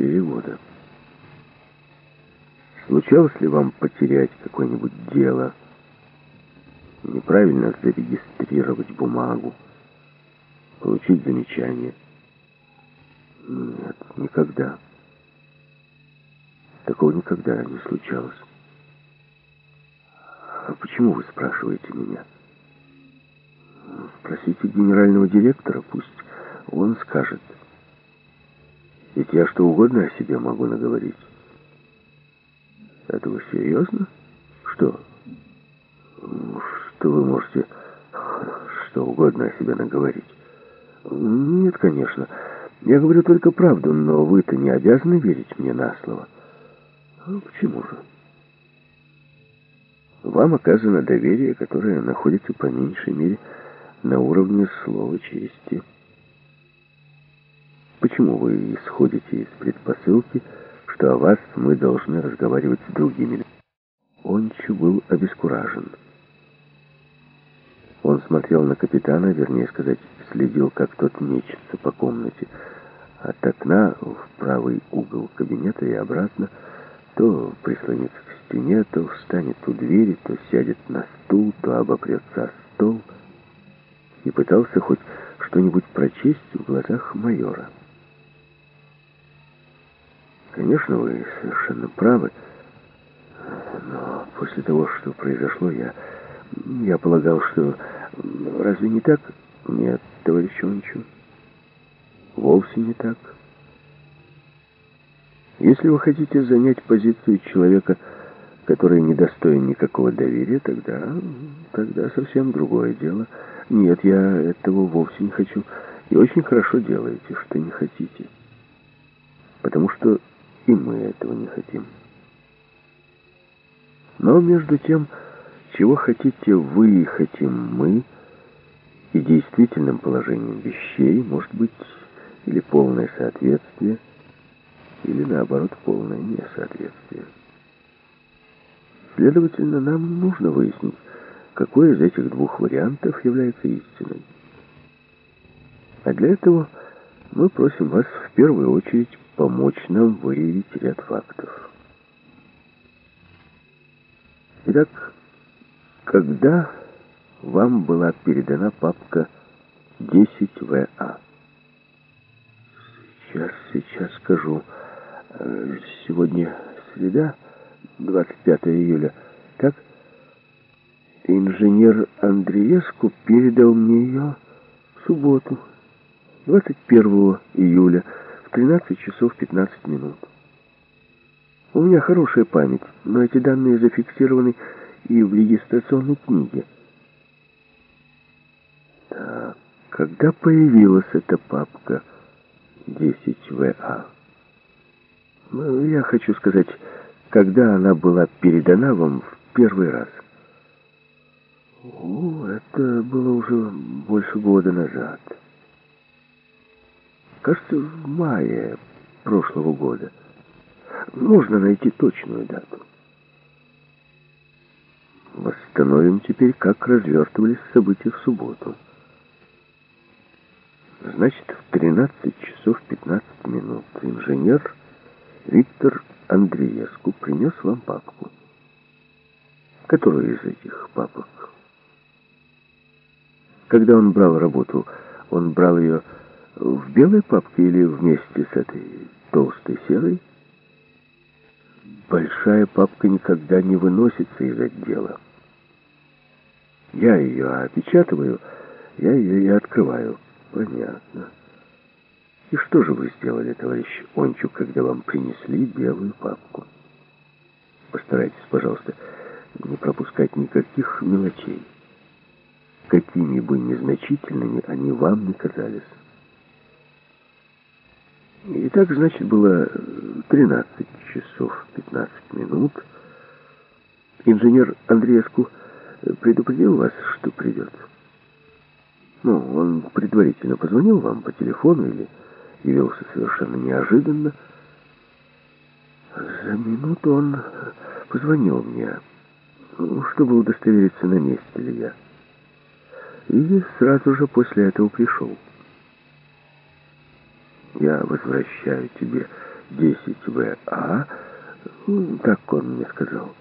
Четыре года. Случалось ли вам потерять какое-нибудь дело, неправильно зарегистрировать бумагу, получить замечание? Нет, никогда. Такого никогда не случалось. А почему вы спрашиваете меня? Спросите генерального директора, пусть он скажет. Ведь я что угодно о себе могу наговорить. Это вы серьезно? Что? Что вы можете что угодно о себе наговорить? Нет, конечно. Я говорю только правду, но вы-то не обязаны верить мне на слово. А почему же? Вам оказано доверие, которое находится по меньшей мере на уровне слова чести. Почему вы исходите из предпосылки, что о вас мы должны разговаривать с другими? Ончу был обескуражен. Он смотрел на капитана, вернее сказать, следил, как тот мечется по комнате, от окна в правый угол кабинета и обратно, то прислонится к стене, то встанет у двери, то сядет на стул, то обопрется о стол, и пытался хоть что-нибудь прочесть в глазах майора. Конечно, вы совершенно правы, но после того, что произошло, я, я полагал, что... Разве не так? Нет, товарищ Иванович, вовсе не так. Если вы хотите занять позицию человека, который не достоин никакого доверия, тогда, тогда совсем другое дело. Нет, я этого вовсе не хочу. И очень хорошо делаете, что не хотите. Потому что и мы этого не хотим. Но между тем, чего хотите вы и хотим мы, и действительным положением вещей может быть или полное соответствие, или наоборот полное несоответствие. Следовательно, нам нужно выяснить, какой из этих двух вариантов является истиной. А для этого мы просим вас в первую очередь помочь нам выявить ряд фактов. Итак, когда вам была передана папка 10ВА? Сейчас, сейчас скажу. Э, сегодня среда, 25 июля, так? Инженер Андреевску передал мне ее в субботу, 21 июля, в 13 часов 15 минут. У меня хорошая память, но эти данные зафиксированы и в регистрационной книге. Так, когда появилась эта папка 10ВА? Ну, я хочу сказать, когда она была передана вам в первый раз. О, это было уже больше года назад. Кажется, в мае прошлого года. Нужно найти точную дату. Восстановим теперь, как развертывались события в субботу. Значит, в 13 часов 15 минут инженер Виктор Андреевску принес вам папку. Которую из этих папок? Когда он брал работу, он брал ее в белой папке или вместе с этой толстой серой? Большая папка никогда не выносится из отдела. Я ее опечатываю, я ее и открываю. Понятно. И что же вы сделали, товарищ Ончук, когда вам принесли белую папку? Постарайтесь, пожалуйста, не пропускать никаких мелочей. Какими бы незначительными они вам не казались. И так, значит, было 13 часов 15 минут. Инженер Андреевску предупредил вас, что придет? Ну, он предварительно позвонил вам по телефону или явился совершенно неожиданно. За минуту он позвонил мне, чтобы удостовериться, на месте ли я. И сразу же после этого пришел. Я возвращаю тебе 10 ВА, ну, так он мне сказал.